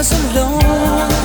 was alone.